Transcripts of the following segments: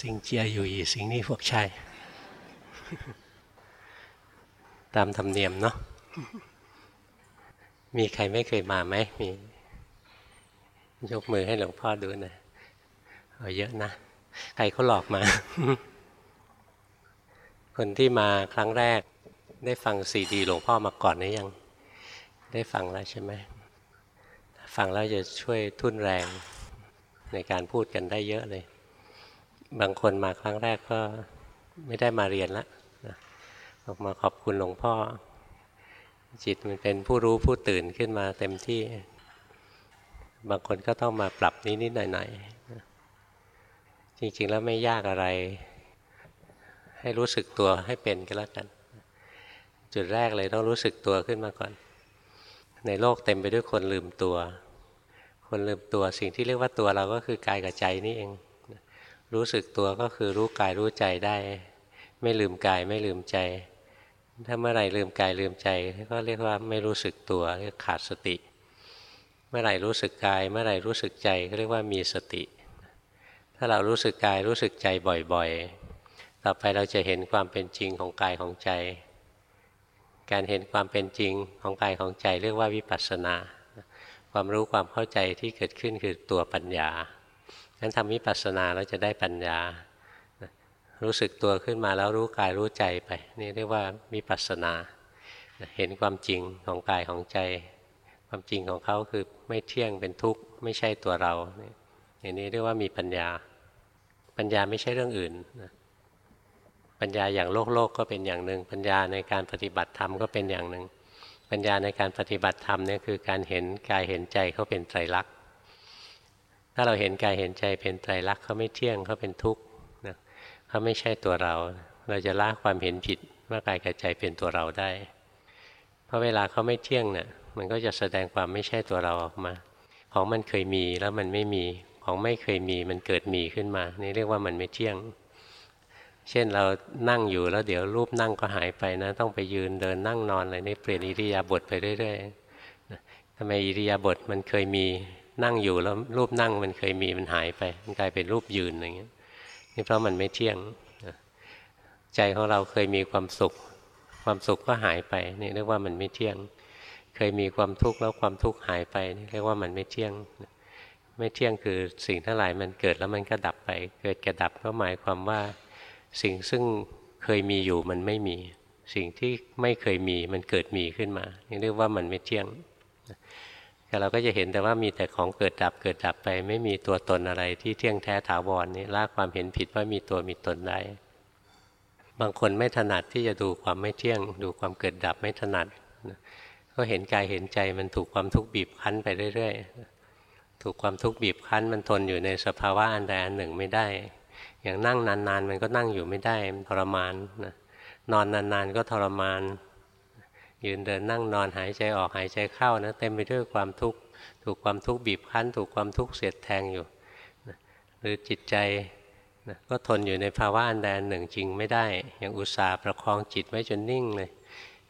สิงเจียอยู่อีสิงนี่พวกชายตามธรรมเนียมเนาะมีใครไม่เคยมาไหมมี ยกมือให้หลวงพ่อดูหน่อยเอาเยอะนะ ใครเขาหลอกมา คนที่มาครั้งแรก ได้ฟังซีดีหลวงพ่อมาก่อนหรือยัง ได้ฟังแล้วใช่ไหมฟังแล้วจะช่วยทุ่นแรงในการพูดกันได้เยอะเลย บางคนมาครั้งแรกก็ไม่ได้มาเรียนล้วออกมาขอบคุณหลวงพ่อ จิตมันเป็นผู้รู้ผู้ตื่นขึ้นมาเต็มที่ บางคนก็ต้องมาปรับนิดๆหน่อยๆจริงๆแล้วไม่ยากอะไร ให้รู้สึกตัวให้เป็นก็แล้วกัน จุดแรกเลยต้องรู้สึกตัวขึ้นมาก่อน ในโลกเต็มไปด้วยคนลืมตัว คนลืมตัวสิ่งที่เรียกว่าตัวเราก็คือกายกับใจนี่เอง รู้สึกตัวก็คือรู้กายรู้ใจได้ ไม่ลืมกายไม่ลืมใจ ถ้าเมื่อไหร่ลืมกายลืมใจ ก็เรียกว่าไม่รู้สึกตัวเรียกขาดสติ เมื่อไหร่รู้สึกกาย เมื่อไหร่รู้สึกใจก็เรียกว่ามีสติ ถ้าเรารู้สึกกายรู้สึกใจบ่อยๆ ต่อไปเราจะเห็นความเป็นจริงของกายของใจ การเห็นความเป็นจริงของกายของใจเรียกว่าวิปัสสนา ความรู้ความเข้าใจที่เกิดขึ้นคือตัวปัญญา งั้นทำวิปัสสนาเราจะได้ปัญญา รู้สึกตัวขึ้นมาแล้วรู้กายรู้ใจไป นี่เรียกว่ามีปัสนา เห็นความจริงของกายของใจ ความจริงของเขาคือไม่เที่ยงเป็นทุกข์ไม่ใช่ตัวเราอย่างนี้เรียกว่ามีปัญญา ปัญญาไม่ใช่เรื่องอื่นปัญญาอย่างโลกโลกก็เป็นอย่างหนึ่ง ปัญญาในการปฏิบัติธรรมก็เป็นอย่างหนึ่ง ปัญญาในการปฏิบัติธรรมเนี่ยคือการเห็นกายเห็นใจเขาเป็นไตรลักษณ์ ถ้าเราเห็นกายเห็นใจเป็นไตรลักษณ์เขาไม่เที่ยงเขาเป็นทุกข์นะเขาไม่ใช่ตัวเรา เราจะละความเห็นผิดว่ากายกับใจเป็นตัวเราได้ เพราะเวลาเขาไม่เที่ยงเนี่ยมันก็จะแสดงความไม่ใช่ตัวเราออกมา ของมันเคยมีแล้วมันไม่มีของไม่เคยมีมันเกิดมีขึ้นมา นี่เรียกว่ามันไม่เที่ยง เช่นเรานั่งอยู่แล้วเดี๋ยวรูปนั่งก็หายไปนะ ต้องไปยืนเดินนั่งนอนอะไรนี่เปลี่ยนอิริยาบถไปเรื่อยๆทำไมอิริยาบถมันเคยมี นั่งอยู่แล้วรูปนั่งมันเคยมีมันหายไป มันกลายเป็นรูปยืนอย่างเงี้ยนี่เพราะมันไม่เที่ยงใจของเราเคยมีความสุข ความสุขก็หายไปนี่เรียกว่ามันไม่เที่ยง เคยมีความทุกข์แล้วความทุกข์หายไปนี่เรียกว่ามันไม่เที่ยง ไม่เที่ยงคือสิ่งทั้งหลายมันเกิดแล้วมันก็ดับไป เกิดกระดับก็หมายความว่าสิ่งซึ่งเคยมีอยู่มันไม่มี สิ่งที่ไม่เคยมีมันเกิดมีขึ้นมานี่เรียกว่ามันไม่เที่ยง แต่เราก็จะเห็นแต่ว่ามีแต่ของเกิดดับเกิดดับไป ไม่มีตัวตนอะไรที่เที่ยงแท้ถาวรนี่ละความเห็นผิดว่ามีตัวมีตนได้บางคนไม่ถนัดที่จะดูความไม่เที่ยง ดูความเกิดดับไม่ถนัดก็เห็นกายเห็นใจมันถูกความทุกข์บีบคั้นไปเรื่อยๆถูกความทุกข์บีบคั้นมันทนอยู่ในสภาวะอันใดอันหนึ่งไม่ได้ อย่างนั่งนานๆ มันก็นั่งอยู่ไม่ได้ทรมานนอนนานๆก็ทรมาน ยืนเดินนั่งนอนหายใจออกหายใจเข้านะเต็มไปด้วยความทุกข์ถูกความทุกข์บีบคั้น ถูกความทุกข์เสียดแทงอยู่นะหรือจิตใจนะก็ทนอยู่ในภาวะอันใดอันหนึ่งจริงไม่ได้อย่างอุตส่าห์ประคองจิตไว้จนนิ่งเลย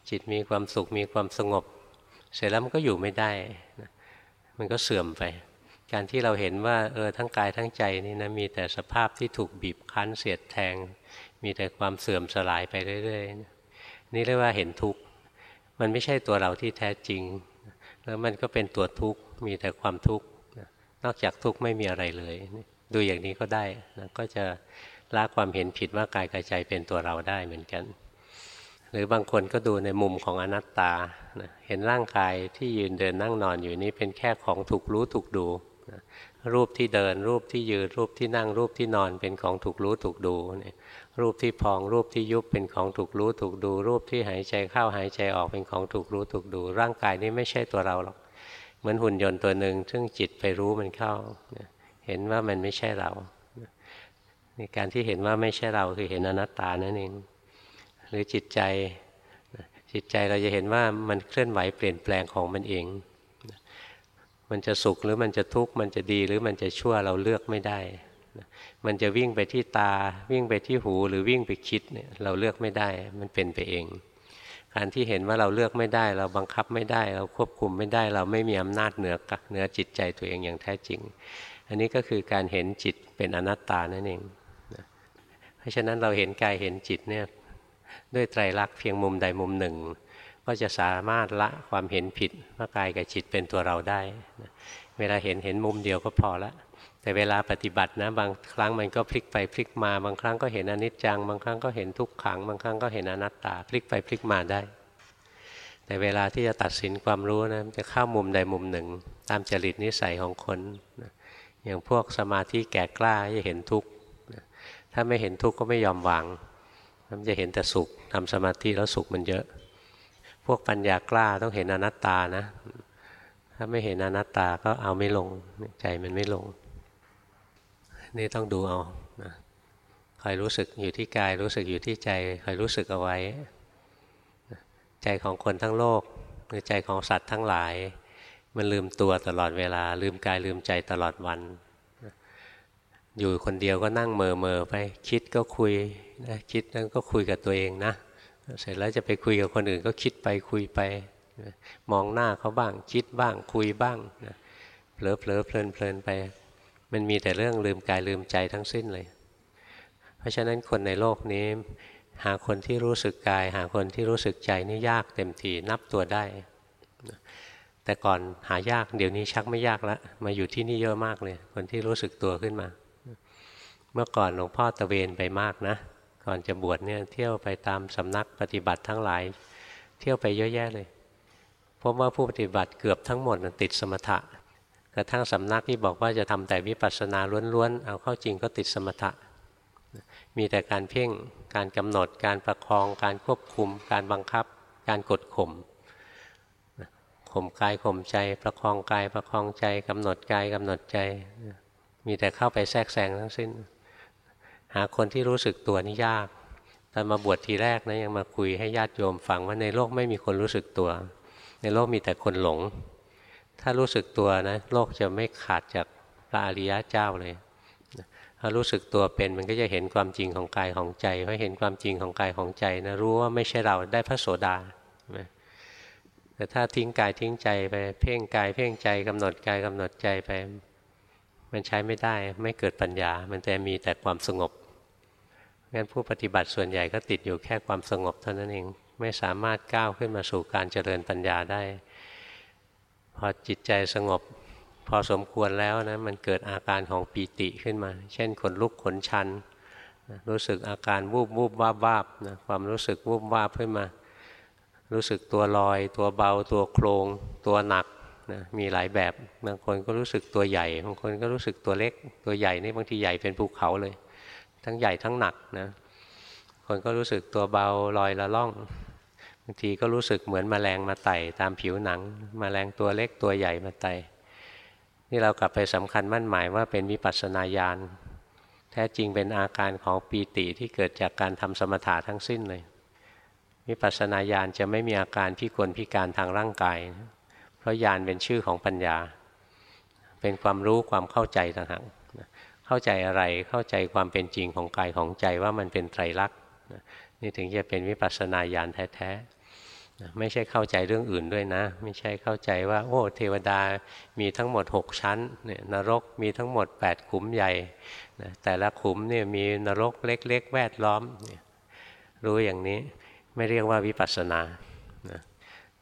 จิตมีความสุขมีความสงบ เสร็จแล้วมันก็อยู่ไม่ได้นะมันก็เสื่อมไป การที่เราเห็นว่าเออทั้งกายทั้งใจนี่นะมีแต่สภาพที่ถูกบีบคั้นเสียดแทง มีแต่ความเสื่อมสลายไปเรื่อยๆนี่เรียกว่าเห็นทุกข์ มันไม่ใช่ตัวเราที่แท้จริง แล้วมันก็เป็นตัวทุกข์มีแต่ความทุกข์นอกจากทุกข์ไม่มีอะไรเลย ดูอย่างนี้ก็ได้นะก็จะละความเห็นผิดว่ากายกับใจเป็นตัวเราได้เหมือนกัน หรือบางคนก็ดูในมุมของอนัตตานะเห็นร่างกายที่ยืนเดินนั่งนอนอยู่นี้เป็นแค่ของถูกรู้ถูกดูนะรูปที่เดินรูปที่ยืนรูปที่นั่งรูปที่นอนเป็นของถูกรู้ถูกดูเนี่ย รูปที่พองรูปที่ยุบเป็นของถูกรู้ถูกดู รูปที่หายใจเข้าหายใจออกเป็นของถูกรู้ถูกดู ร่างกายนี้ไม่ใช่ตัวเราหรอกเหมือนหุ่นยนต์ตัวหนึ่งซึ่งจิตไปรู้มันเข้า เห็นว่ามันไม่ใช่เราในการที่เห็นว่าไม่ใช่เราคือเห็นอนัตตานั่นเองหรือจิตใจจิตใจเราจะเห็นว่ามันเคลื่อนไหวเปลี่ยนแปลงของมันเอง มันจะสุขหรือมันจะทุกข์มันจะดีหรือมันจะชั่วเราเลือกไม่ได้ มันจะวิ่งไปที่ตาวิ่งไปที่หูหรือวิ่งไปคิดเนี่ยเราเลือกไม่ได้มันเป็นไปเอง การที่เห็นว่าเราเลือกไม่ได้ เราบังคับไม่ได้ เราควบคุมไม่ได้ เราไม่มีอำนาจเหนือเหนือจิตใจตัวเองอย่างแท้จริง อันนี้ก็คือการเห็นจิตเป็นอนัตตานั่นเอง เพราะฉะนั้นเราเห็นกายเห็นจิตเนี่ยด้วยไตรลักษณ์เพียงมุมใดมุมหนึ่ง ก็จะสามารถละความเห็นผิดว่ากายกับจิตเป็นตัวเราได้ เวลาเห็นเห็นมุมเดียวก็พอละแต่เวลาปฏิบัตินะบางครั้งมันก็พลิกไปพลิกมา บางครั้งก็เห็นอนิจจัง บางครั้งก็เห็นทุกขัง บางครั้งก็เห็นอนัตตา พลิกไปพลิกมาได้ แต่เวลาที่จะตัดสินความรู้นะจะเข้ามุมใดมุมหนึ่ง ตามจริตนิสัยของคนอย่างพวกสมาธิแก่กล้าจะเห็นทุกข์ถ้าไม่เห็นทุกข์ก็ไม่ยอมวางมันจะเห็นแต่สุขทำสมาธิแล้วสุขมันเยอะ พวกปัญญากล้าต้องเห็นอนัตตานะ ถ้าไม่เห็นอนัตตาก็เอาไม่ลงใจมันไม่ลง นี่ต้องดูเอานะคอยรู้สึกอยู่ที่กายรู้สึกอยู่ที่ใจคอยรู้สึกเอาไว้ ใจของคนทั้งโลกหรือใจของสัตว์ทั้งหลาย มันลืมตัวตลอดเวลา ลืมกายลืมใจตลอดวัน อยู่คนเดียวก็นั่งเมอเมอไปคิดก็คุยนะคิดนั้นก็คุยกับตัวเองนะ เสร็จแล้วจะไปคุยกับคนอื่นก็คิดไปคุยไป มองหน้าเขาบ้างคิดบ้างคุยบ้างเผลอเผลอเพลินเพลินไป มันมีแต่เรื่องลืมกายลืมใจทั้งสิ้นเลย เพราะฉะนั้นคนในโลกนี้ หาคนที่รู้สึกกาย หาคนที่รู้สึกใจนี่ยากเต็มทีนับตัวได้ แต่ก่อนหายากเดี๋ยวนี้ชักไม่ยากแล้วมาอยู่ที่นี่เยอะมากเลย คนที่รู้สึกตัวขึ้นมา เมื่อก่อนหลวงพ่อตะเวนไปมากนะ ก่อนจะบวชเนี่ยเที่ยวไปตามสำนักปฏิบัติทั้งหลาย เที่ยวไปเยอะแยะเลย พบว่าผู้ปฏิบัติเกือบทั้งหมดติดสมถะกระทั่งสำนักที่บอกว่าจะทำแต่วิปัสสนาล้วนๆ เอาเข้าจริงก็ติดสมถะ มีแต่การเพ่ง การกำหนด การประคอง การควบคุม การบังคับ การกดข่ม ข่มกายข่มใจ ประคองกายประคองใจกำหนดกายกำหนดใจ มีแต่เข้าไปแทรกแซงทั้งสิ้น หาคนที่รู้สึกตัวนี่ยากตอนมาบวชทีแรกนะยังมาคุยให้ญาติโยมฟังว่าในโลกไม่มีคนรู้สึกตัว ในโลกมีแต่คนหลง ถ้ารู้สึกตัวนะโลกจะไม่ขาดจากพระอริยะเจ้าเลยถ้ารู้สึกตัวเป็นมันก็จะเห็นความจริงของกายของใจพอเห็นความจริงของกายของใจนะรู้ว่าไม่ใช่เราได้พระโสดาแต่ถ้าทิ้งกายทิ้งใจไปเพ่งกายเพ่งใจกำหนดกายกำหนดใจไป มันใช้ไม่ได้ไม่เกิดปัญญา มันแต่มีแต่ความสงบงั้นผู้ปฏิบัติส่วนใหญ่ก็ติดอยู่แค่ความสงบเท่านั้นเอง ไม่สามารถก้าวขึ้นมาสู่การเจริญปัญญาได้ พอจิตใจสงบพอสมควรแล้วนะมันเกิดอาการของปีติขึ้นมา เช่นขนลุกขนชันรู้สึกอาการวูบวูบวาบวาบนะความรู้สึกวูบวาบขึ้นมา รู้สึกตัวลอย ตัวเบาตัวโครง ตัวหนักนะมีหลายแบบบางคนก็รู้สึกตัวใหญ่บางคนก็รู้สึกตัวเล็ก ตัวใหญ่นี่บางทีใหญ่เป็นภูเขาเลย ทั้งใหญ่ทั้งหนักนะคนก็รู้สึกตัวเบาลอยละล่อง บางทีก็รู้สึกเหมือนมแมลงมาไต่ตามผิวหนังมแมลงตัวเล็กตัวใหญ่มาไต่นี่เรากลับไปสำคัญมั่นหมายว่าเป็นวิปัสสนาญาณแท้จริงเป็นอาการของปีติที่เกิดจากการทำสมถะทั้งสิ้นเลยวิปัสสนาญาณจะไม่มีอาการพิกลพิการทางร่างกาย เพราะญาณเป็นชื่อของปัญญา เป็นความรู้ความเข้าใจต่างหากเข้าใจอะไรเข้าใจความเป็นจริงของกายของใจว่ามันเป็นไตรลักษณ์นี่ถึงจะเป็นวิปัสสนาญาณแท้ๆ ไม่ใช่เข้าใจเรื่องอื่นด้วยนะ ไม่ใช่เข้าใจว่า โอ้ เทวดามีทั้งหมด 6 ชั้นเนี่ยนรกมีทั้งหมด 8 ขุมใหญ่แต่ละขุมเนี่ยมีนรกเล็ก ๆ แวดล้อม รู้อย่างนี้ไม่เรียกว่าวิปัสสนา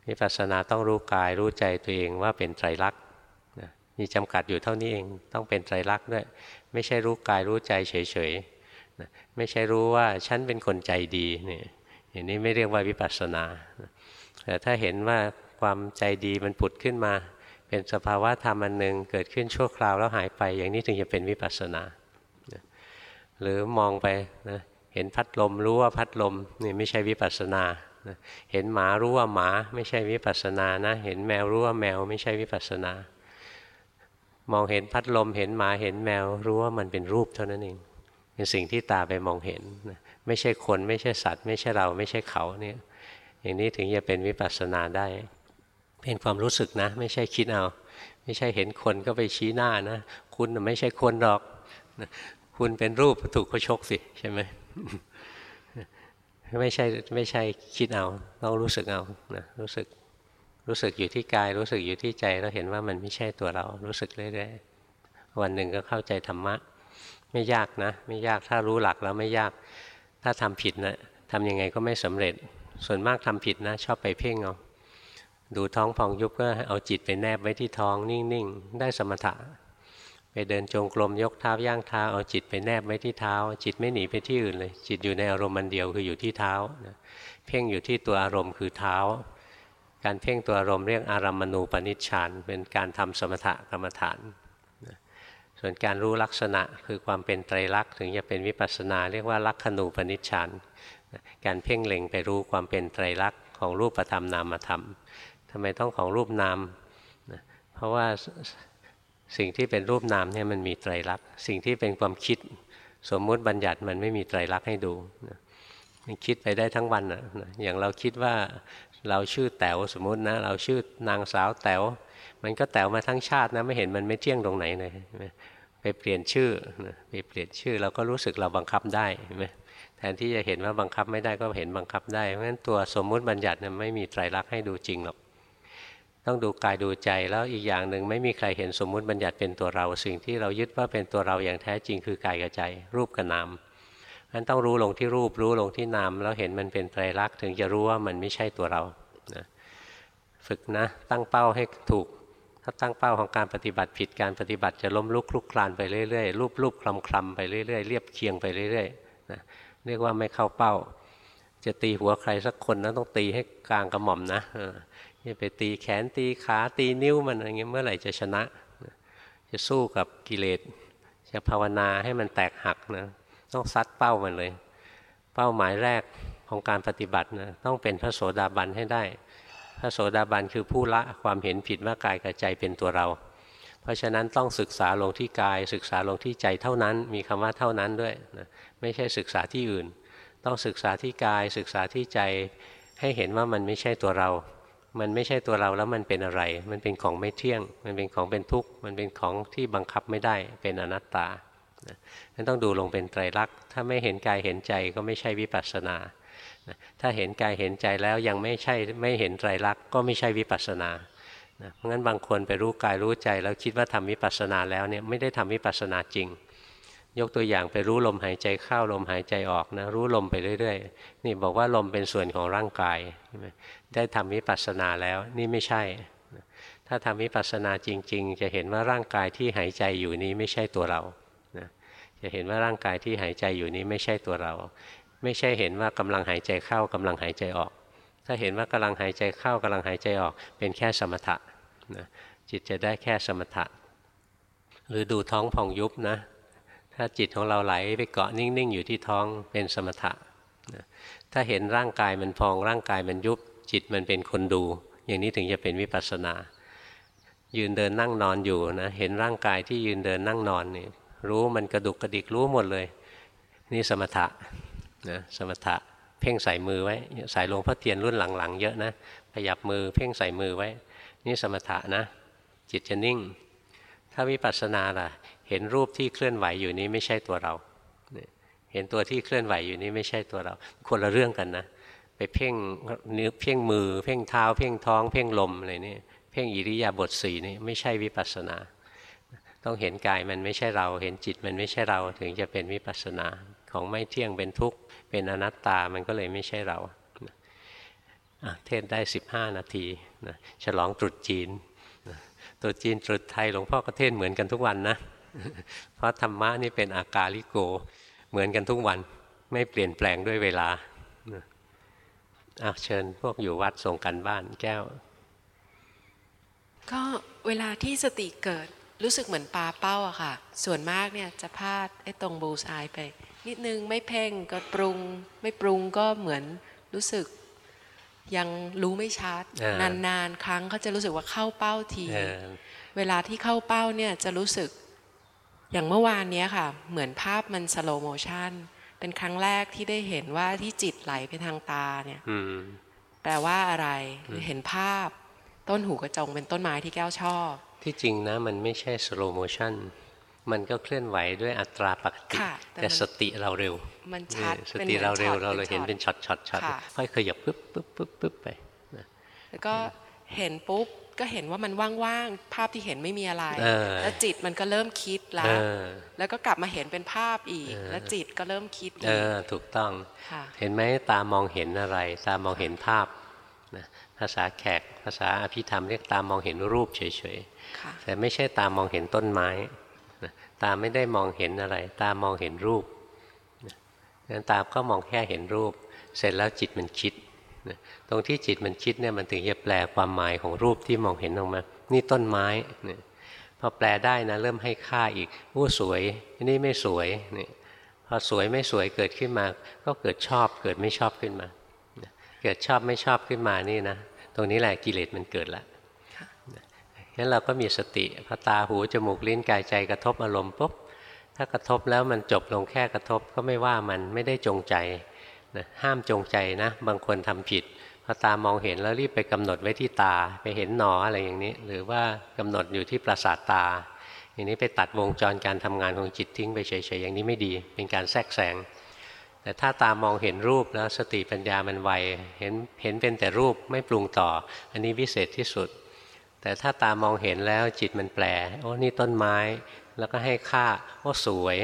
วิปัสสนาต้องรู้กายรู้ใจตัวเองว่าเป็นไตรลักษณ์มีจำกัดอยู่เท่านี้เองต้องเป็นไตรลักษณ์ด้วย ไม่ใช่รู้กายรู้ใจเฉยๆไม่ใช่รู้ว่าฉันเป็นคนใจดีเนี่ยอย่างนี้ไม่เรียกว่าวิปัสสนา แต่ถ้าเห็นว่าความใจดีมันผุดขึ้นมา เป็นสภาวะธรรมอันหนึ่งเกิดขึ้นชั่วคราวแล้วหายไป อย่างนี้ถึงจะเป็นวิปัสสนา หรือมองไปนะเห็นพัดลมรู้ว่าพัดลมนี่ไม่ใช่วิปัสสนาเห็นหมารู้ว่าหมาไม่ใช่วิปัสสนานะ เห็นแมวรู้ว่าแมวไม่ใช่วิปัสสนา มองเห็นพัดลมเห็นหมาเห็นแมวรู้ว่ามันเป็นรูปเท่านั้นเอง เป็นสิ่งที่ตาไปมองเห็น ไม่ใช่คนไม่ใช่สัตว์ ไม่ใช่เราไม่ใช่เขาเนี่ย อย่างนี้ถึงจะเป็นวิปัสสนาได้ เป็นความรู้สึกนะ ไม่ใช่คิดเอา ไม่ใช่เห็นคนก็ไปชี้หน้านะ คุณไม่ใช่คนหรอก คุณเป็นรูปถูกเขาชกสิใช่ไหมไม่ใช่ไม่ใช่คิดเอาต้องรู้สึกเอานะรู้สึกรู้สึกอยู่ที่กาย รู้สึกอยู่ที่ใจเราเห็นว่ามันไม่ใช่ตัวเรารู้สึกเรื่อยๆวันหนึ่งก็เข้าใจธรรมะ ไม่ยากนะ ไม่ยากถ้ารู้หลักแล้วไม่ยาก ถ้าทำผิดนะทำยังไงก็ไม่สำเร็จ ส่วนมากทำผิดนะ ชอบไปเพ่งเอาดูท้องพองยุบก็เอาจิตไปแนบไว้ที่ท้องนิ่งๆ ได้สมถะ ไปเดินจงกรมยกเท้าย่างเท้าเอาจิตไปแนบไว้ที่เท้า จิตไม่หนีไปที่อื่นเลย จิตอยู่ในอารมณ์มันเดียวคืออยู่ที่เท้าเพ่งอยู่ที่ตัวอารมณ์คือเท้า การเพ่งตัวอารมณ์เรียกอารัมมณูปนิชฌานเป็นการทำสมถะกรรมฐาน ส่วนการรู้ลักษณะคือความเป็นไตรลักษณ์ถึงจะเป็นวิปัสสนา เรียกว่าลักขณูปนิชฌาน การเพ่งเล็งไปรู้ความเป็นไตรลักษณ์ของรูปธรรมนามธรรมทำไมต้องของรูปนามเพราะว่าสิ่งที่เป็นรูปนามเนี่ยมันมีไตรลักษณ์สิ่งที่เป็นความคิดสมมุติบัญญัติมันไม่มีไตรลักษณ์ให้ดูมันคิดไปได้ทั้งวันนะอย่างเราคิดว่าเราชื่อแต๋วสมมตินะเราชื่อนางสาวแต๋วมันก็แต๋วมาทั้งชาตินะไม่เห็นมันไม่เที่ยงตรงไหนเลยไปเปลี่ยนชื่อไปเปลี่ยนชื่อเราก็รู้สึกเราบังคับได้ไหม ทนที่จะเห็นว่าบังคับไม่ได้ก็เห็นบังคับได้ เพราะฉะนั้นตัวสมมุติบัญญัติเนี่ยไม่มีไตรลักษณ์ให้ดูจริงหรอก ต้องดูกายดูใจแล้วอีกอย่างหนึ่งไม่มีใครเห็นสมมุติบัญญัติเป็นตัวเรา สิ่งที่เรายึดว่าเป็นตัวเราอย่างแท้จริงคือกายกับใจ รูปกับนามนั้นต้องรู้ลงที่รูปรู้ลงที่นามแล้วเห็นมันเป็นไตรลักษณ์ถึงจะรู้ว่ามันไม่ใช่ตัวเรานะฝึกนะตั้งเป้าให้ถูก ถ้าตั้งเป้าของการปฏิบัติผิดการปฏิบัติจะล้มลุกคลุกคลานไปเรื่อยๆรูปรูปคลำคลำไปเรื่อยๆเรียบเคียงไปเรื่อยๆนะ เรียกว่าไม่เข้าเป้า จะตีหัวใครสักคนนะต้องตีให้กลางกระหม่อมนะอย่าไปตีแขนตีขาตีนิ้วมันอะไรเงี้ยเมื่อไหร่จะชนะ จะสู้กับกิเลสจะภาวนาให้มันแตกหักนะต้องซัดเป้ามันเลย เป้าหมายแรกของการปฏิบัตินะต้องเป็นพระโสดาบันให้ได้ พระโสดาบันคือผู้ละความเห็นผิดว่ากายกับใจเป็นตัวเรา เพราะฉะนั้นต้องศึกษาลงที่กาย ศึกษาลงที่ใจเท่านั้น มีคำว่าเท่านั้นด้วยนะ ไม่ใช่ศึกษาที่อื่น ต้องศึกษาที่กายศึกษาที่ใจให้เห็นว่ามันไม่ใช่ตัวเรา มันไม่ใช่ตัวเราแล้วมันเป็นอะไร มันเป็นของไม่เที่ยง มันเป็นของเป็นทุกข์ มันเป็นของที่บังคับไม่ได้ เป็นอนัตตานั้นต้องดูลงเป็นไตรลักษณ์ ถ้าไม่เห็นกายเห็นใจก็ไม่ใช่วิปัสสนา ถ้าเห็นกายเห็นใจแล้วยังไม่ใช่ไม่เห็นไตรลักษณ์ก็ไม่ใช่วิปัสสนา เพราะงั้นบางคนไปรู้กายรู้ใจแล้วคิดว่าทำวิปัสสนาแล้วเนี่ยไม่ได้ทำวิปัสสนาจริง ยกตัวอย่างไปรู้ลมหายใจเข้าลมหายใจออกนะรู้ลมไปเรื่อยๆ นี่บอกว่าลมเป็นส่วนของร่างกาย ได้ทำวิปัสสนาแล้วนี่ไม่ใช่ ถ้าทำวิปัสสนาจริง ๆ จะเห็นว่าร่างกายที่หายใจอยู่นี้ไม่ใช่ตัวเรานะจะเห็นว่าร่างกายที่หายใจอยู่นี้ไม่ใช่ตัวเรา ไม่ใช่เห็นว่ากำลังหายใจเข้ากำลังหายใจออก ถ้าเห็นว่ากำลังหายใจเข้ากำลังหายใจออก เป็นแค่สมถะนะจิตจะได้แค่สมถะหรือดูท้องผ่องยุบนะ ถ้าจิตของเราไหลไปเกาะนิ่ง ๆ อยู่ที่ท้องเป็นสมถะถ้าเห็นร่างกายมันพองร่างกายมันยุบจิตมันเป็นคนดู อย่างนี้ถึงจะเป็นวิปัสสนา ยืนเดินนั่งนอนอยู่นะเห็นร่างกายที่ยืนเดินนั่งนอนนี่รู้มันกระดุกกระดิกรู้หมดเลย นี่สมถะนะสมถะเพ่งใส่มือไว้ใส่ลงพระเทียนรุ่นหลังๆเยอะนะขยับมือเพ่งใส่มือไว้ นี่สมถะนะ จิตจะนิ่ง ถ้าวิปัสสนาล่ะ เห็นรูปที่เคลื่อนไหวอยู่นี้ไม่ใช่ตัวเรา เห็นตัวที่เคลื่อนไหวอยู่นี้ไม่ใช่ตัวเรา คนละเรื่องกันนะ ไปเพ่งนื้อเพ่งมือ เพ่งเท้า เพ่งท้อง เพ่งลมอะไรนี่เพ่งอิริยาบถสี่นี่ไม่ใช่วิปัสสนา ต้องเห็นกายมันไม่ใช่เรา เห็นจิตมันไม่ใช่เราถึงจะเป็นวิปัสสนาของไม่เที่ยงเป็นทุกข์เป็นอนัตตามันก็เลยไม่ใช่เราเทศได้ 15 นาทีนะฉลองตรุษจีนตรุษจีนตรุษไทยหลวงพ่อก็เทศเหมือนกันทุกวันนะ เพราะธรรมะนี่เป็นอากาลิโก เหมือนกันทุกวันไม่เปลี่ยนแปลงด้วยเวลาอาเชิญพวกอยู่วัดส่งกันบ้านแก้ว ก็เวลาที่สติเกิดรู้สึกเหมือนปลาเป้าอะค่ะ ส่วนมากเนี่ยจะพลาดไอ้ตรงบูซายไป นิดนึงไม่เพ่งก็ปรุง ไม่ปรุงก็เหมือนรู้สึกยังรู้ไม่ชัด นานๆ ครั้งเขาจะรู้สึกว่าเข้าเป้าที เวลาที่เข้าเป้าเนี่ยจะรู้สึก อย่างเมื่อวานนี้ค่ะ เหมือนภาพมันสโลโมชันเป็นครั้งแรกที่ได้เห็นว่าที่จิตไหลไปทางตาเนี่ยแปลว่าอะไรเห็นภาพ ต้นหูกระจงเป็นต้นไม้ที่แก้วชอบ ที่จริงนะ มันไม่ใช่ slow motion มันก็เคลื่อนไหวด้วยอัตราปกติ แต่สติเราเร็ว มันชัดสติเราเร็วเราเลยเห็นเป็น shot shot shot ค่อยขยับปึ๊บปึ๊บปึ๊บปึ๊บไปแล้วก็เห็นปุ๊บ ก็เห็นว่ามันว่างๆภาพที่เห็นไม่มีอะไรเออแล้วจิตมันก็เริ่มคิดแล้เอวอแล้วก็กลับมาเห็นเป็นภาพอีกเออแล้วจิตก็เริ่มคิดเออีกอถูกต้องค่ะเห็นไหมตามองเห็นอะไร ตามองเห็นภาพนะภาษาแขกภาษาอภิธรรมเรียกตามองเห็นรูปเฉยค่ะๆแต่ไม่ใช่ตามองเห็นต้นไม้นะตาไม่ได้มองเห็นอะไร ตามองเห็นรูปนะงั้นตาก็มองแค่เห็นรูป เสร็จแล้วจิตมันคิดนะ ตรงที่จิตมันคิดเนี่ยมันถึงจะแปลความหมายของรูปที่มองเห็นออกมา นี่ต้นไม้เนี่ยพอแปลได้นะเริ่มให้ค่าอีกโอ้สวยอันนี่ไม่สวยเนี่ยพอสวยไม่สวยเกิดขึ้นมา ก็เกิดชอบเกิดไม่ชอบขึ้นมา เกิดชอบไม่ชอบขึ้นมานี่นะตรงนี้แหละกิเลสมันเกิดละค่ะงั้นเราก็มีสติพอตาหูจมูกลิ้นกายใจกระทบอารมณ์ปุ๊บถ้ากระทบแล้วมันจบลงแค่กระทบก็ไม่ว่ามันไม่ได้จงใจ นะห้ามจงใจนะ บางคนทำผิดพอตามองเห็นแล้วรีบไปกำหนดไว้ที่ตา ไปเห็นหนออะไรอย่างนี้ หรือว่ากำหนดอยู่ที่ประสาทตา อย่างนี้ไปตัดวงจรการทำงานของจิตทิ้งไปเฉยๆอย่างนี้ไม่ดี เป็นการแทรกแซงแต่ถ้าตามองเห็นรูปแล้วสติปัญญามันไวเห็นเห็นเป็นแต่รูปไม่ปรุงต่อ อันนี้วิเศษที่สุด แต่ถ้าตามองเห็นแล้วจิตมันแปลโอ้นี่ต้นไม้ แล้วก็ให้ค่าโอ้สวย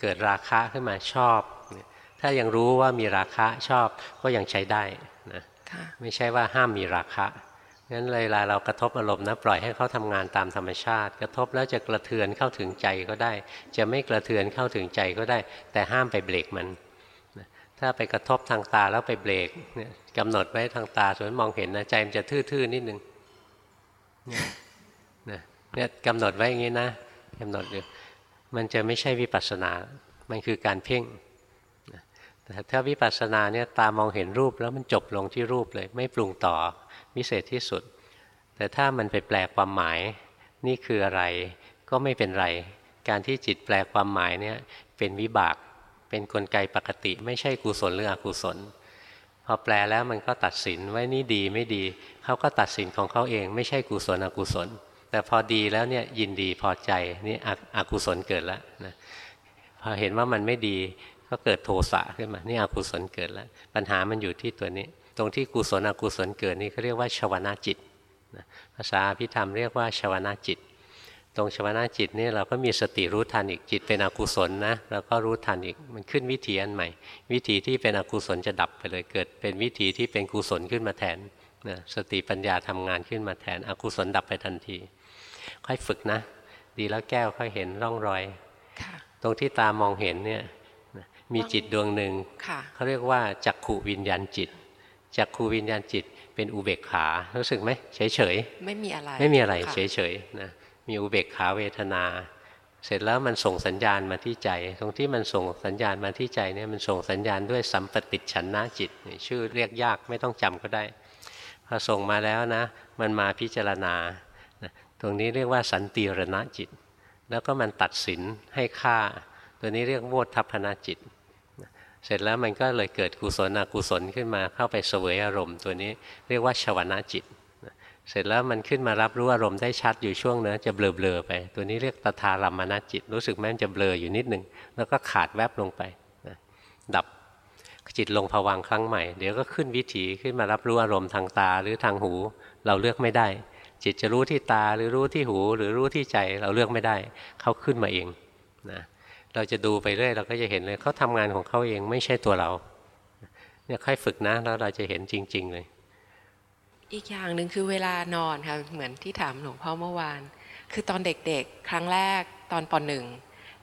เกิดราคะขึ้นมาชอบ ถ้ายังรู้ว่ามีราคะชอบก็ยังใช้ได้นะค่ะไม่ใช่ว่าห้ามมีราคะงั้นเวลาเรากระทบอารมณ์นะปล่อยให้เขาทำงานตามธรรมชาติ กระทบแล้วจะกระเทือนเข้าถึงใจก็ได้ จะไม่กระเทือนเข้าถึงใจก็ได้ แต่ห้ามไปเบรกมันนะถ้าไปกระทบทางตาแล้วไปเบรกเนี่ยกำหนดไว้ทางตาส่วนมองเห็นนะใจมันจะทื่อๆนิดนึงเนี่ยนะเนี่ยกำหนดไว้อย่างนี้นะกำหนดอยู่มันจะไม่ใช่วิปัสสนา มันคือการเพ่ง แต่ถ้าวิปัสสนาเนี่ยตามองเห็นรูปแล้วมันจบลงที่รูปเลย ไม่ปรุงต่อวิเศษที่สุด แต่ถ้ามันไปแปลความหมายนี่คืออะไรก็ไม่เป็นไร การที่จิตแปลความหมายเนี่ยเป็นวิบากเป็นนกลไกปกติ ไม่ใช่กุศลหรืออกุศล พอแปลแล้วมันก็ตัดสินไว้นี่ดีไม่ดีเขาก็ตัดสินของเขาเอง ไม่ใช่กุศลอกุศล แต่พอดีแล้วเนี่ยยินดีพอใจนี่ออกุศลเกิดแล้วนะพอเห็นว่ามันไม่ดี ก็เกิดโทสะขึ้นมา นี่อกุศลเกิดแล้ว ปัญหามันอยู่ที่ตัวนี้ ตรงที่กุศลอกุศลเกิดนี่เขาเรียกว่าชวนาจิตนะภาษาพิธรรมเรียกว่าชวนาจิต ตรงชวนาจิตนี่เราก็มีสติรู้ทันอีกจิตเป็นอกุศลนะเราก็รู้ทันอีกมันขึ้นวิธีอันใหม่ วิธีที่เป็นอกุศลจะดับไปเลยเกิด เป็นวิธีที่เป็นกุศลขึ้นมาแทนนะสติปัญญาทำงานขึ้นมาแทนอกุศลดับไปทันที ค่อยฝึกนะ ดีแล้วแก้วค่อยเห็นร่องรอยค่ะตรงที่ตามองเห็นเนี่ย มีจิตดวงหนึ่งค่ะเขาเรียกว่าจักขูวิญญาณจิตจักขูวิญญาณจิต เป็นอุเบกขารู้สึกไหมเฉยเฉยไม่มีอะไรๆไม่มีอะไรค่เฉยเฉยๆนะมีอุเบกขาเวทนา เสร็จแล้วมันส่งสัญญาณมาที่ใจ ตรงที่มันส่งสัญญาณมาที่ใจเนี่ยมันส่งสัญญาณด้วยสัมปติฉันนะจิตนี่ชื่อเรียกยากไม่ต้องจำก็ได้พอส่งมาแล้วนะ มันมาพิจารณานะตรงนี้เรียกว่าสันติรณจิต แล้วก็มันตัดสินให้ค่า ตัวนี้เรียกโวทัพพนาจิต เสร็จแล้วมันก็เลยเกิดกุศลอกุศลขึ้นมาเข้าไปเสวยอารมณ์ตัวนี้เรียกว่าชวนาจิต เสร็จแล้วมันขึ้นมารับรู้อารมณ์ได้ชัดอยู่ช่วงเนะจะเบลอๆไป ตัวนี้เรียกตถารัมมณจิต รู้สึกไหมมันจะเบลออยู่นิดหนึ่งแล้วก็ขาดแวบลงไปนะดับจิตลงผวังค์ครั้งใหม่ เดี๋ยวก็ขึ้นวิถีขึ้นมารับรู้อารมณ์ทางตาหรือทางหู เราเลือกไม่ได้ จิตจะรู้ที่ตาหรือรู้ที่หู หรือรู้ที่ใจเราเลือกไม่ได้ เขาขึ้นมาเองนะ เราจะดูไปเรื่อยเราก็จะเห็นเลยเขาทำงานของเขาเองไม่ใช่ตัวเราเนี่ยค่อยฝึกนะแล้วเราจะเห็นจริง ๆ เลย อีกอย่างหนึ่งคือเวลานอนค่ะเหมือนที่ถามหลวงพ่อเมื่อวาน คือตอนเด็กๆ ครั้งแรกตอนปหนึ่ง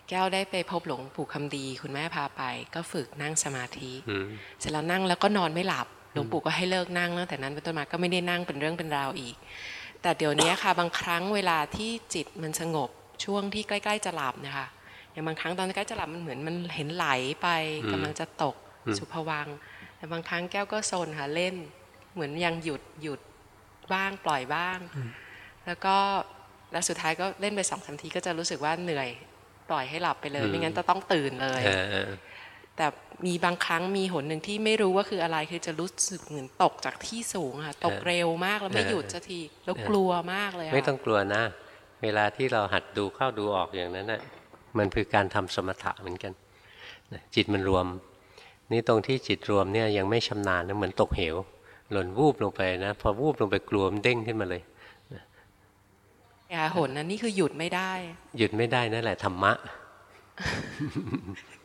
แก้วได้ไปพบหลวงปู่คำดี คุณแม่พาไป ก็ฝึกนั่งสมาธิอืมเสร็จแล้วนั่งแล้วก็นอนไม่หลับหลวงปู่ก็ให้เลิกนั่งตั้งแต่นั้นเป็นต้นมาก็ไม่ได้นั่งเป็นเรื่องเป็นราวอีก แต่เดี๋ยวนี้ค่ะ บางครั้งเวลาที่จิตมันสงบช่วงที่ใกล้ ๆ จะหลับนะคะ อย่างบางครั้งตอนใกล้จะหลับมันเหมือนมันเห็นไหลไปอืมกำลังจะตกอืมสุภวังค์แต่บางครั้งแก้วก็โซนค่ะเล่น เหมือนยังหยุดหยุดบ้างปล่อยบ้าง แล้วก็แล้วสุดท้ายก็เล่นไปสองสามทีก็จะรู้สึกว่าเหนื่อยปล่อยให้หลับไปเลยอืมไม่งั้นจะต้องตื่นเลยเออเออแต่มีบางครั้งมีหนหนึ่งที่ไม่รู้ว่าคืออะไรคือจะรู้สึกเหมือนตกจากที่สูงค่ะตกเร็วมากแล้วไม่หยุดสักทีแล้วกลัวมากเลยะไม่ต้องกลัวนะ เวลาที่เราหัดดูเข้าดูออกอย่างนั้นนะ มันคือการทำสมถะเหมือนกันนะจิตมันรวม นี่ตรงที่จิตรวมเนี่ยยังไม่ชำนาญนะเหมือนตกเหว หล่นวูบลงไปนะพอวูบลงไปกลัวมันเด้งขึ้นมาเลยนะค่ะหนนะนี่คือหยุดไม่ได้ หยุดไม่ได้นั่นแหละธรรมะ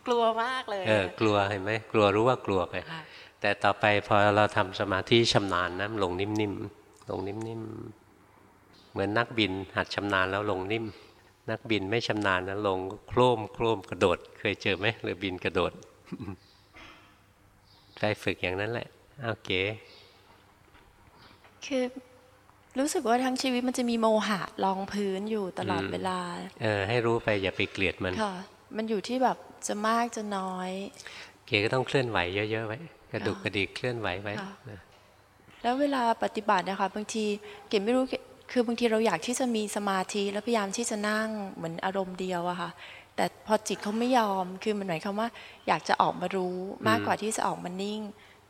กลัวมากเลยเออกลัวเห็นไหมกลัวรู้ว่ากลัวไปค่ะแต่ต่อไปพอเราทำสมาธิชำนาญนะลงนิ่มๆลงนิ่มๆเหมือนนักบินหัดชำนาญแล้วลงนิ่ม นักบินไม่ชำนาญนะลงโครมโครมกระโดด เคยเจอไหมหรือบินกระโดดไปฝึกอย่างนั้นแหละโอเคคือรู้สึกว่าทั้งชีวิตมันจะมีโมหะรองพื้นอยู่ตลอดอืมเวลา เออ ให้รู้ไปอย่าไปเกลียดมันค่ะมันอยู่ที่แบบจะมากจะน้อย เกก็ต้องเคลื่อนไหวเยอะๆไว้ กระดุกกระดิกเคลื่อนไหวไว้ค่ะนะแล้วเวลาปฏิบัตินะคะบางทีเก๋ไม่รู้ คือบางทีเราอยากที่จะมีสมาธิแล้วพยายามที่จะนั่งเหมือนอารมณ์เดียวอะค่ะ แต่พอจิตเขาไม่ยอม คือมันหมายความว่า อยากจะออกมารู้มากกว่าที่จะออกมานิ่ง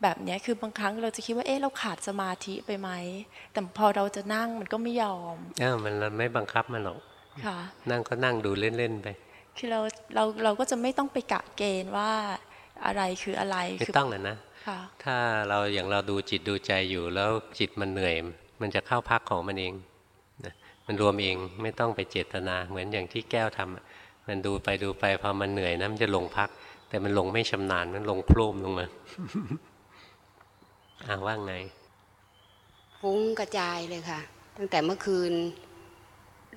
แบบเนี้ยคือบางครั้งเราจะคิดว่า เอ๊ะเราขาดสมาธิไปไหม แต่พอเราจะนั่งมันก็ไม่ยอมเออมันเราไม่บังคับมันหรอกค่ะนั่งก็นั่งดูเล่นๆไป คือเราเราเราก็จะไม่ต้องไปกะเกณฑ์ว่าอะไรคืออะไรไม่คืต้องเลยนะค่ะถ้าเราอย่างเราดูจิตดูใจอยู่แล้วจิตมันเหนื่อย มันจะเข้าพักของมันเองนะมันรวมเองไม่ต้องไปเจตนา เหมือนอย่างที่แก้วทำอะมันดูไปดูไปพอมันเหนื่อยนะมันจะลงพัก แต่มันลงไม่ชำนาญมันลงโพร่มลงมาอ่าว่างไงฟุ้งกระจายเลยค่ะ ตั้งแต่เมื่อคืน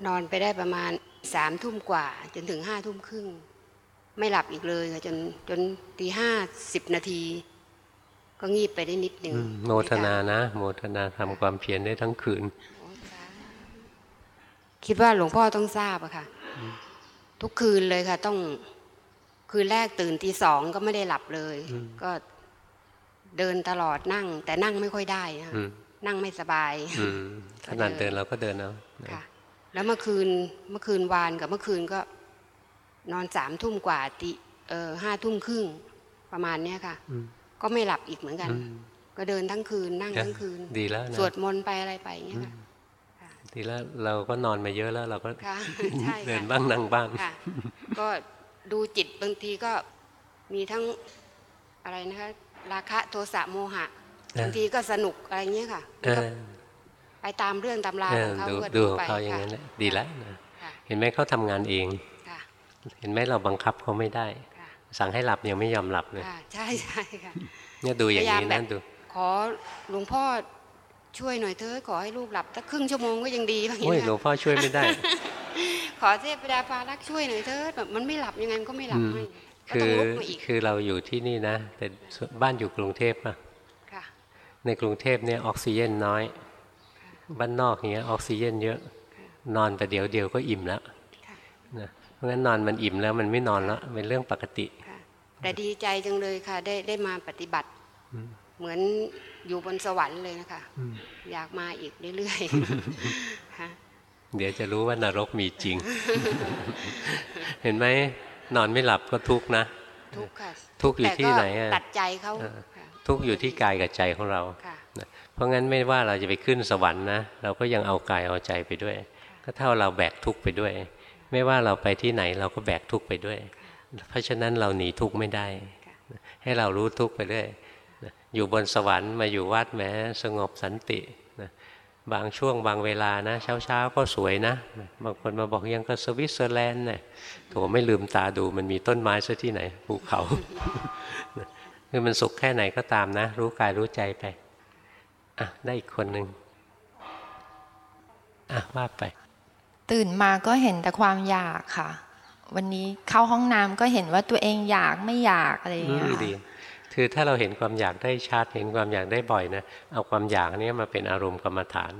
นอนไปได้ประมาณสามทุ่มกว่า จนถึงห้าทุ่มครึ่ง ไม่หลับอีกเลยค่ะจนจนตีห้าสิบนาที ก็งีบไปได้นิดหนึ่งอืมโมทนานะ โมทนาทำความเพียรได้ทั้งคืน คิดว่าหลวงพ่อต้องทราบอะค่ะ ทุกคืนเลยค่ะ ต้องคืนแรกตื่นตีสองก็ไม่ได้หลับเลยอืมก็เดินตลอดนั่ง แต่นั่งไม่ค่อยได้นะคะอืมนั่งไม่สบายอืมขนาดเดินเราก็เดินเอาค่ะ แล้วเมื่อคืนเมื่อคืนวานกับเมื่อคืนก็ นอนสามทุ่มกว่าตีเออห้าทุ่มครึ่งประมาณเนี้ยค่ะอืม ก็ไม่หลับอีกเหมือนกันอืมก็เดินทั้งคืนนั่งเอ๊ะทั้งคืน ดีแล้วนะสวดมนต์ไปอะไรไปอย่างเงี้ยค่ะดีแล้วเราก็นอนมาเยอะแล้วเราก็ค่ะใช่เดินค่ะบ้างนั่งบ้างค่ะก็ดูจิตบางทีก็มีทั้งอะไรนะคะราคะโทสะโมหะเออบางทีก็สนุกอะไรเงี้ยค่ะเออไปตามเรื่องตามราวเอขอองเขาดูก็ดูดูของไปเขาอย่างค่ะนั้นแหละดีแล้วนะค่ะเห็นไหมเขาทำงานเองค่ะเห็นไหมเราบังคับเขาไม่ได้ค่ะ สั่งให้หลับยังไม่ยอมหลับเลยค่ะใช่ใช่ค่ะเนี่ยดูอย่างนี้พยายามแบนะบดู ขอหลวงพ่อช่วยหน่อยเถอะขอให้ลูกหลับสักครึ่งชั่วโมงก็ยังดีบางทีโอ้ยหลวงนะพ่อช่วยไม่ได้ ขอเทพดาปารักษ์ช่วยหน่อยเถอะแบบมันไม่หลับยังไงมันก็ไม่หลับอืมให้ก็คืต้องอลุกมาอีกคือเราอยู่ที่นี่นะ แต่ส่วนบ้านอยู่กรุงเทพอะค่ะในกรุงเทพเนี่ยออกซิเจนน้อย บ้านนอกเนี้ยออกซิเจนเยอะ นอนแต่เดี๋ยวเดียวก็อิ่มแล้วค่ะนะเพ ราะงั้นนอนมันอิ่มแล้วมันไม่นอนแล้วเป็นเรื่องปกติค่ะแต่ดีใจจังเลยค่ะ ได้ได้มาปฏิบัติ เหมือนอยู่บนสวรรค์เลยนะคะอืมอยากมาอีกเรื่อยๆค่ะเดี๋ยวจะรู้ว่านรกมีจริง เห็นไหมนอนไม่หลับก็ทุกข์นะ ทุกข์ค่ะทุกข์อยู่ที่ไหนอะแต่ก็ตัดใจเขาเออค่ะทุกข์อยู่ที่กายกับใจของเราค่ะนะเพราะงั้นไม่ว่าเราจะไปขึ้นสวรรค์นะเราก็ยังเอากายเอาใจไปด้วย ก็เท่าเราแบกทุกข์ไปด้วย ไม่ว่าเราไปที่ไหนเราก็แบกทุกข์ไปด้วย เพราะฉะนั้นเราหนีทุกข์ไม่ได้ ให้เรารู้ทุกข์ไปด้วยนะอยู่บนสวรรค์มาอยู่วัดแม้สงบสันติบางช่วงบางเวลานะ เช้าเช้าๆก็สวยนะ บางคนมาบอกยังก็สวิตเซอร์แลนด์เนี่ยโถไม่ลืมตาดูมันมีต้นไม้ซะที่ไหนภูเขาคือมันสุขแค่ไหนก็ตามนะ รู้กายรู้ใจไป อะ ได้อีกคนหนึ่งอะว่าไป ตื่นมาก็เห็นแต่ความอยากค่ะ วันนี้เข้าห้องน้ำก็เห็นว่าตัวเองอยากไม่อยากอะไรอย่างอืเงี้ยมค่ะดีคือถ้าเราเห็นความอยากได้ชัดเห็นความอยากได้บ่อยนะเอาความอยากเนี้มาเป็นอารมณ์กรรมฐาน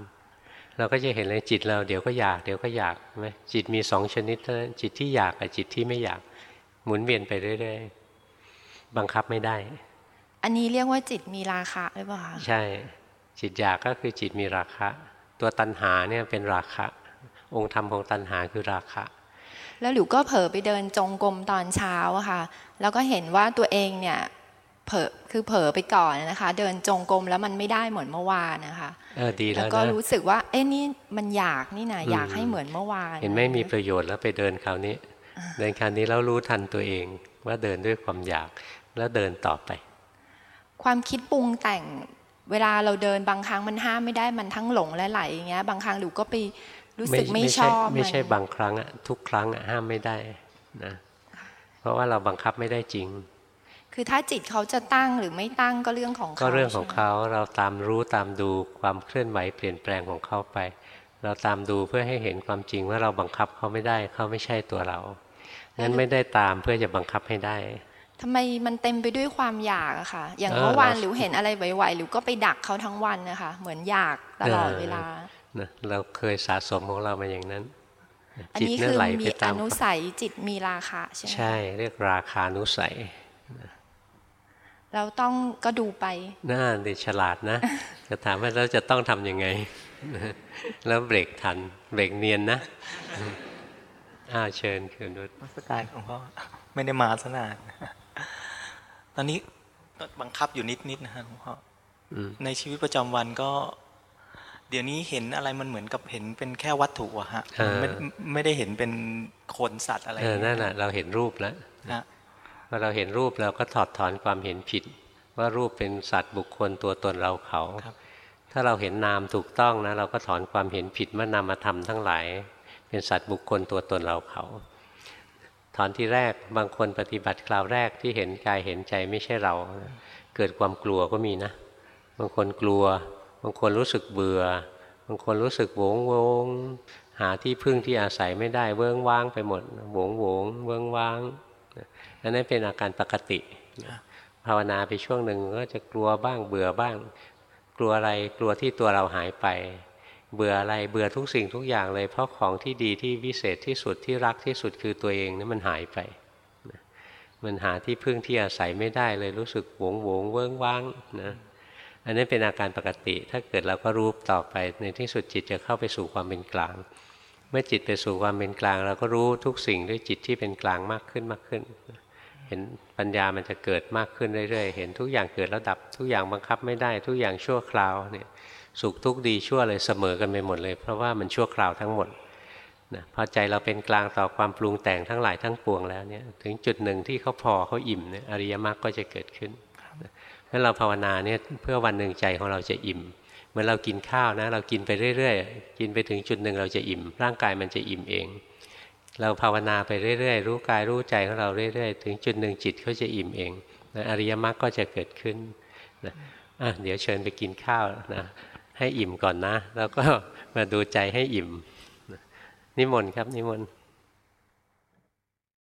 เราก็จะเห็นเลยจิตเราเดี๋ยวก็อยากเดี๋ยวก็อยากใช่ไหมจิตมีสองชนิดเท่านั้นจิตที่อยากกับจิตที่ไม่อยากหมุนเวียนไปเรื่อยๆบังคับไม่ได้ อันนี้เรียกว่าจิตมีราคะหรือเปล่าคะใช่ จิตอยากก็คือจิตมีราคะ ตัวตัณหาเนี่ยเป็นราคะ องค์ธรรมของตัณหาคือราคะ แล้วหลิวก็เผลอไปเดินจงกรมตอนเช้าอะค่ะ แล้วก็เห็นว่าตัวเองเนี่ยเผลอคือเผลอไปก่อนนะคะ เดินจงกรมแล้วมันไม่ได้เหมือนเมื่อวานนะคะเออดีแล้แล้ววก็นะรู้สึกว่าเอ้นี่มันอยากนี่นะอืมอยากให้เหมือนเมื่อวาน เห็นไหมมีประโยชน์แล้วไปเดินคราวนี้ เดินคราวนี้แล้วรู้ทันตัวเอง ว่าเดินด้วยความอยากแล้วเดินต่อไป ความคิดปรุงแต่งเวลาเราเดินบางครั้งมันห้ามไม่ได้มันทั้งหลงและไหลอย่างเงี้ย บางครั้งหลิวก็ไป รู้สึกไม่ชใช่อบไม่ใช่นบางครั้งอะทุกครั้งอะห้ามไม่ได้นะเพราะว่าเราบังคับไม่ได้จริง คือถ้าจิตเขาจะตั้งหรือไม่ตั้งก็เรื่องของเขาก็เรื่องของใช่ไหมเขาเราตามรู้ตามดูความเคลื่อนไหวเปลี่ยนแปลงของเขาไป เราตามดูเพื่อให้เห็นความจริงว่าเราบังคับเขาไม่ได้เขาไม่ใช่ตัวเรางั้นไม่ได้ตามเพื่อจะบังคับให้ได้ทำไมมันเต็มไปด้วยความอยากอะค่ะ อย่างเออเมื่อวานเราหรือเห็นอะไรไหวๆหรือก็ไปดักเขาทั้งวันนะคะ เหมือนอยากตลอดเออเวลา นะเราเคยสะสมของเรามาอย่างนั้นอันจิตนี้เนี่คืยอไหลมีไปอตามนุสัยจิตมีราคะใช่ไหมใช่เรียกราคานุสัยเราต้องก็ดูไปน่าดีฉลาดนะ จะถามว่าเราจะต้องทำยังไง แล้วเบรกทัน เบรกเนียนนะอ้าวเชิญคืนนุชนมัสการหลวงพ่อไม่ได้มาสนานตอนนี้ก็บังคับอยู่นิดนิดๆนะฮะหลวงพ่ออืมในชีวิตประจำวันก็ เดี๋ยวนี้เห็นอะไรมันเหมือนกับเห็นเป็นแค่วัตถุอะฮะไม่ไม่ได้เห็นเป็นคนสัตว์อะไรเออนั่นน่ะเราเห็นรูปแล้วนะพอเราเห็นรูปเราก็ถอดถอนความเห็นผิด ว่ารูปเป็นสัตว์บุคคลตัวตนเราเขาครับถ้าเราเห็นนามถูกต้องนะ เราก็ถอนความเห็นผิดว่านามธรรมทั้งหลาย เป็นสัตว์บุคคลตัวตนเราเขาถอนที่แรกบางคนปฏิบัติคราวแรกที่เห็นกายเห็นใจไม่ใช่เรา เกิดความกลัวก็มีนะ บางคนกลัว บางคนรู้สึกเบื่อ บางคนรู้สึกโวงโวงหาที่พึ่งที่อาศัยไม่ได้เวิ้งว้างไปหมดโวงโวงเวิ้งว้างอันนั้นเป็นอาการปกติภาวนาไปช่วงหนึ่งก็จะกลัวบ้างเบื่อบ้าง กลัวอะไรกลัวที่ตัวเราหายไป เบื่ออะไรเบื่อทุกสิ่งทุกอย่างเลย เพราะของที่ดีที่วิเศษที่สุดที่รักที่สุดคือตัวเองนี่มันหายไปมันหาที่พึ่งที่อาศัยไม่ได้เลยรู้สึกหวงหวงเวิ้งว้างนะ อันนี้เป็นอาการปกติ ถ้าเกิดเราก็รู้ต่อไป ในที่สุดจิตจะเข้าไปสู่ความเป็นกลาง เมื่อจิตไปสู่ความเป็นกลาง เราก็รู้ทุกสิ่งด้วยจิตที่เป็นกลางมากขึ้นมากขึ้น เห็นปัญญามันจะเกิดมากขึ้นเรื่อยๆ เห็นทุกอย่างเกิดแล้วดับ ทุกอย่างบังคับไม่ได้ ทุกอย่างชั่วคราวเนี่ยสุขทุกข์ดีชั่วเลยเสมอกันไปหมดเลย เพราะว่ามันชั่วคราวทั้งหมดนะพอใจเราเป็นกลางต่อความปรุงแต่งทั้งหลายทั้งปวงแล้วเนี่ยถึงจุดหนึ่งที่เขาพอเขาอิ่มเนี่ยอริยมรรคก็จะเกิดขึ้น เพราะเราภาวนาเนี่ยเพื่อวันหนึ่งใจของเราจะอิ่มเหมือนเรากินข้าวนะ เรากินไปเรื่อยๆ กินไปถึงจุดหนึ่งเราจะอิ่ม ร่างกายมันจะอิ่มเอง เราภาวนาไปเรื่อยๆ รู้กายรู้ใจของเราเรื่อยๆ ถึงจุดหนึ่งจิตเขาจะอิ่มเองนะอริยมรรคก็จะเกิดขึ้นนะอะเดี๋ยวเชิญไปกินข้าวนะให้อิ่มก่อนนะ แล้วก็มาดูใจให้อิ่มนิมนต์ครับนิมนต์